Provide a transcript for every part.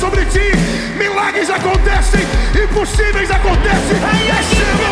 sobre ti, milagres acontecem, impossíveis acontecem. Recebam,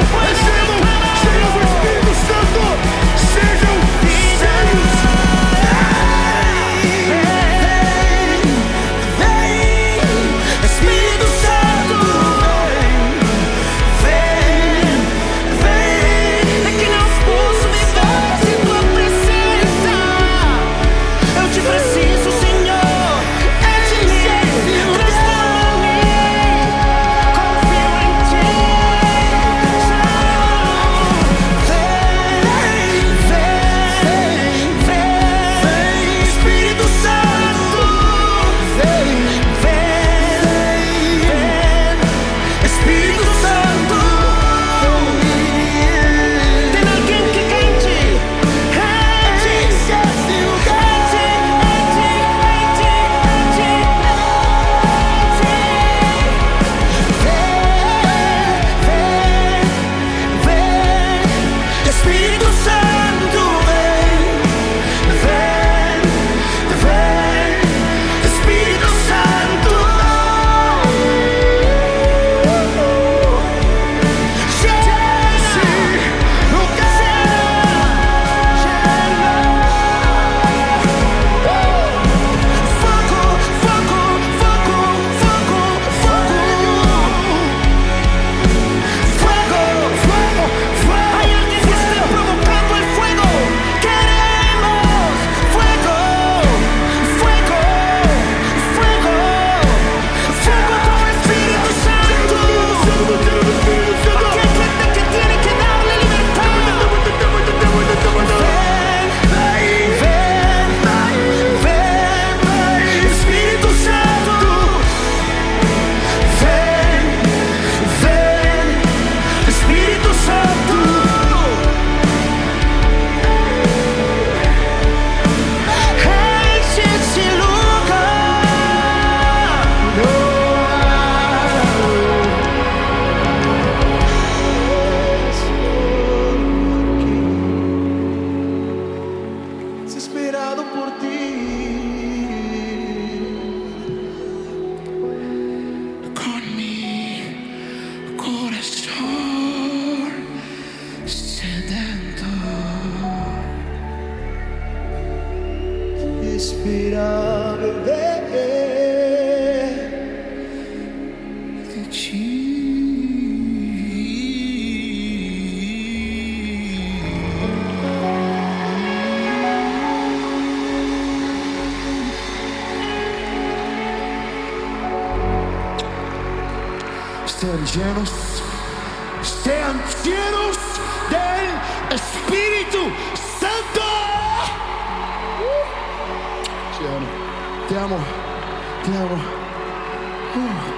tento inspirar de ti. Stand generous. Stand generous. Del Espíritu Santo. Te amo, te amo, te amo. Uh,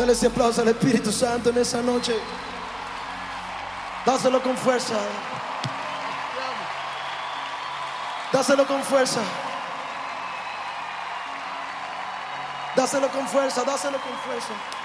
Dale ese aplauso al Espíritu Santo en esa noche. Dáselo con fuerza. Dáselo con fuerza. Dáselo con fuerza, dáselo con fuerza.